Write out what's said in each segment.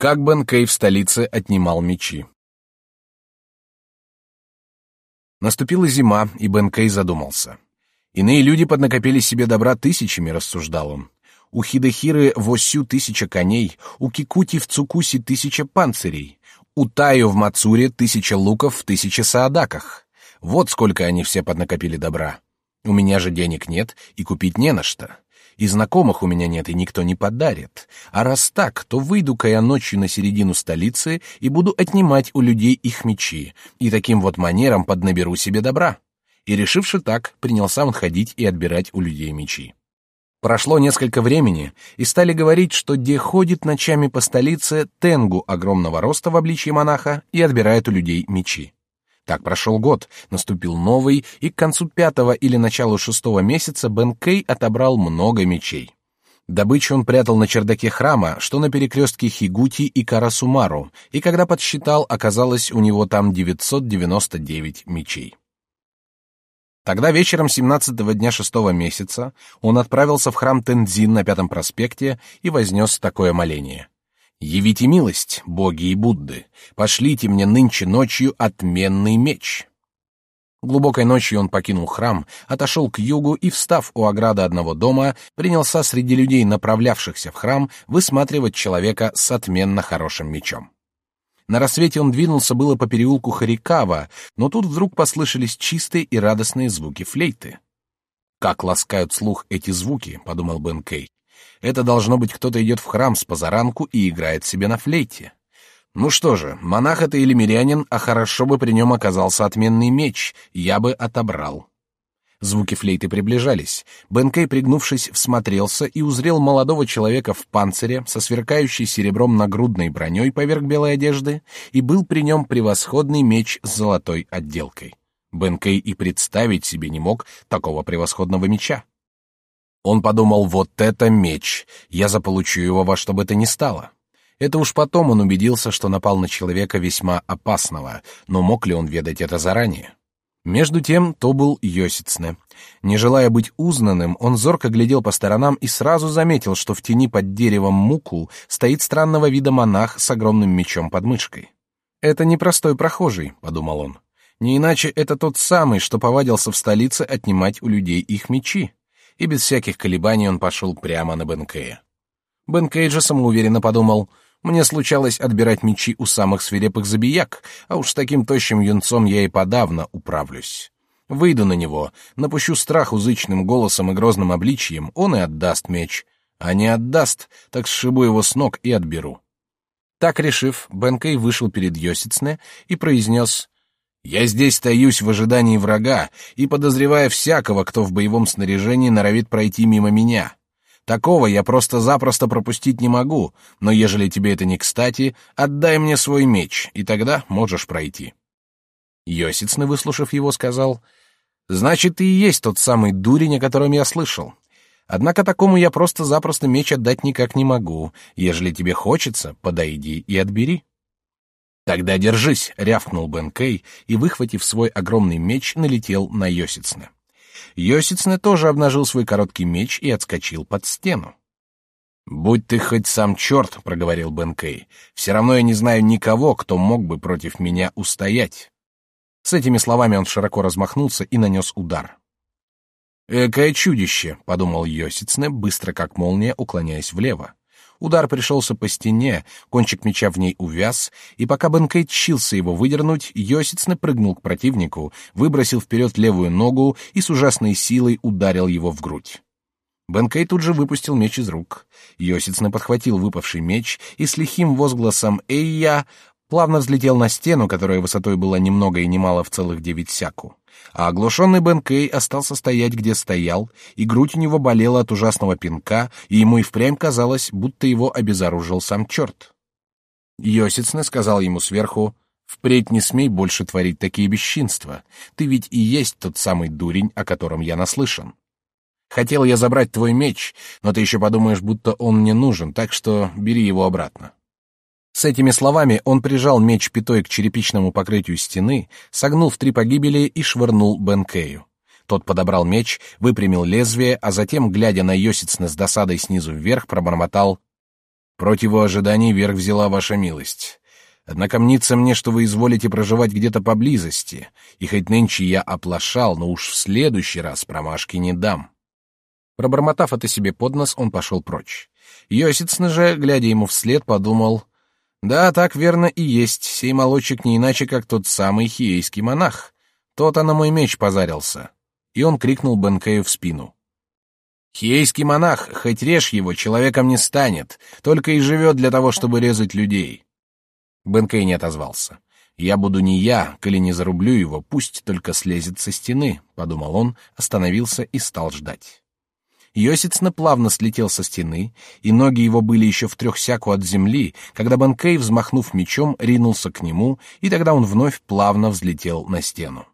Как Бен Кей в столице отнимал мечи. Наступила зима, и Бен Кей задумался. Иные люди поднакопили себе добра тысячами, рассуждал он. У Хидехиры в Осю тысяча коней, у Кикути в Цукуси тысяча панцирей, у Таю в Мацуре тысяча луков в тысяче саадаках. Вот сколько они все поднакопили добра. У меня же денег нет и купить не на что. И знакомых у меня нет, и никто не подарит. А раз так, то выйду-ка я ночью на середину столицы и буду отнимать у людей их мечи, и таким вот манером поднаберу себе добра. И, решивши так, принялся он ходить и отбирать у людей мечи. Прошло несколько времени, и стали говорить, что где ходит ночами по столице тенгу огромного роста в обличье монаха и отбирает у людей мечи. Так прошел год, наступил новый, и к концу пятого или началу шестого месяца Бен Кей отобрал много мечей. Добычу он прятал на чердаке храма, что на перекрестке Хигути и Карасумару, и когда подсчитал, оказалось у него там 999 мечей. Тогда вечером 17-го дня шестого месяца он отправился в храм Тензин на Пятом проспекте и вознес такое моление. Явите милость, боги и Будды, пошлите мне нынче ночью отменный меч. Глубокой ночью он покинул храм, отошел к югу и, встав у ограды одного дома, принялся среди людей, направлявшихся в храм, высматривать человека с отменно хорошим мечом. На рассвете он двинулся было по переулку Харикава, но тут вдруг послышались чистые и радостные звуки флейты. «Как ласкают слух эти звуки», — подумал Бен Кей. Это должно быть кто-то идет в храм с позаранку и играет себе на флейте. Ну что же, монах это или мирянин, а хорошо бы при нем оказался отменный меч, я бы отобрал. Звуки флейты приближались. Бенкей, пригнувшись, всмотрелся и узрел молодого человека в панцире со сверкающей серебром нагрудной броней поверх белой одежды, и был при нем превосходный меч с золотой отделкой. Бенкей и представить себе не мог такого превосходного меча. Он подумал, вот это меч, я заполучу его во что бы то ни стало. Это уж потом он убедился, что напал на человека весьма опасного, но мог ли он ведать это заранее? Между тем, то был Йосицне. Не желая быть узнанным, он зорко глядел по сторонам и сразу заметил, что в тени под деревом муку стоит странного вида монах с огромным мечом под мышкой. «Это не простой прохожий», — подумал он. «Не иначе это тот самый, что повадился в столице отнимать у людей их мечи» и без всяких колебаний он пошел прямо на Бенкея. Бенкей же самоуверенно подумал, мне случалось отбирать мечи у самых свирепых забияк, а уж с таким тощим юнцом я и подавно управлюсь. Выйду на него, напущу страх узычным голосом и грозным обличием, он и отдаст меч. А не отдаст, так сшибу его с ног и отберу. Так решив, Бенкей вышел перед Йосицне и произнес я здесь стоюсь в ожидании врага и подозревая всякого, кто в боевом снаряжении норовит пройти мимо меня. Такого я просто-запросто пропустить не могу, но ежели тебе это не кстати, отдай мне свой меч, и тогда можешь пройти. Йосицны, выслушав его, сказал, «Значит, ты и есть тот самый дурень, о котором я слышал. Однако такому я просто-запросто меч отдать никак не могу. Ежели тебе хочется, подойди и отбери». «Тогда держись!» — рявкнул Бен Кей и, выхватив свой огромный меч, налетел на Йосицне. Йосицне тоже обнажил свой короткий меч и отскочил под стену. «Будь ты хоть сам черт!» — проговорил Бен Кей. «Все равно я не знаю никого, кто мог бы против меня устоять». С этими словами он широко размахнулся и нанес удар. «Экое чудище!» — подумал Йосицне, быстро как молния, уклоняясь влево. Удар пришелся по стене, кончик меча в ней увяз, и пока Бенкей тщился его выдернуть, Йосиц напрыгнул к противнику, выбросил вперед левую ногу и с ужасной силой ударил его в грудь. Бенкей тут же выпустил меч из рук. Йосицне подхватил выпавший меч и с лихим возгласом «Эй-я!» Плавно взлетел на стену, которая высотой была ни много и ни мало в целых девять сяку. А оглушенный Бен Кей остался стоять, где стоял, и грудь у него болела от ужасного пинка, и ему и впрямь казалось, будто его обезоружил сам черт. Йосицне сказал ему сверху, «Впредь не смей больше творить такие бесчинства. Ты ведь и есть тот самый дурень, о котором я наслышан. Хотел я забрать твой меч, но ты еще подумаешь, будто он мне нужен, так что бери его обратно». С этими словами он прижал меч пятой к черепичному покрытию стены, согнул в три погибели и швырнул Бенкею. Тот подобрал меч, выпрямил лезвие, а затем, глядя на Йосицна с досадой снизу вверх, пробормотал Против ожиданий верх взяла ваша милость. Однако мнится мне, что вы изволите проживать где-то поблизости, и хоть нынче я оплошал, но уж в следующий раз промашки не дам». Пробормотав это себе под нос, он пошел прочь. Йосицны же, глядя ему вслед, подумал, «Да, так верно и есть, сей молодчик не иначе, как тот самый хиейский монах. Тот-то на мой меч позарился». И он крикнул Бенкею в спину. «Хиейский монах, хоть режь его, человеком не станет, только и живет для того, чтобы резать людей». Бенкей не отозвался. «Я буду не я, коли не зарублю его, пусть только слезет со стены», — подумал он, остановился и стал ждать. Йосицна плавно слетел со стены, и ноги его были еще в трех сяку от земли, когда Банкей, взмахнув мечом, ринулся к нему, и тогда он вновь плавно взлетел на стену.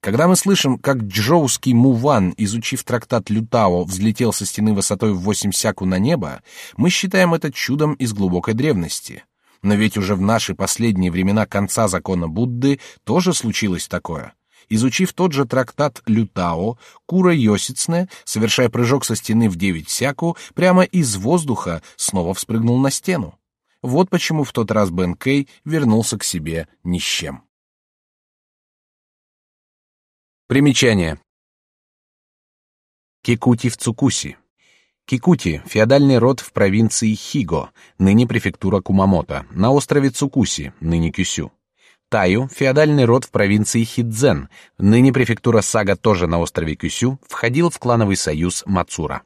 Когда мы слышим, как джоуский Муван, изучив трактат Лютао, взлетел со стены высотой в восемь сяку на небо, мы считаем это чудом из глубокой древности. Но ведь уже в наши последние времена конца закона Будды тоже случилось такое. Изучив тот же трактат Лютао, Кура Йосицне, совершая прыжок со стены в девять сяку, прямо из воздуха снова вспрыгнул на стену. Вот почему в тот раз Бен Кей вернулся к себе ни с чем. Примечание. Кикути в Цукуси. Кикути — феодальный род в провинции Хиго, ныне префектура Кумамото, на острове Цукуси, ныне Кюсю. Таю, феодальный род в провинции Хидзен, ныне префектура Сага тоже на острове Кюсю, входил в клановый союз Мацура.